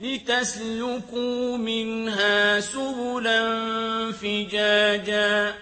لِّتَسْلُكُوا مِنْهَا سُبُلًا فِجَاجًا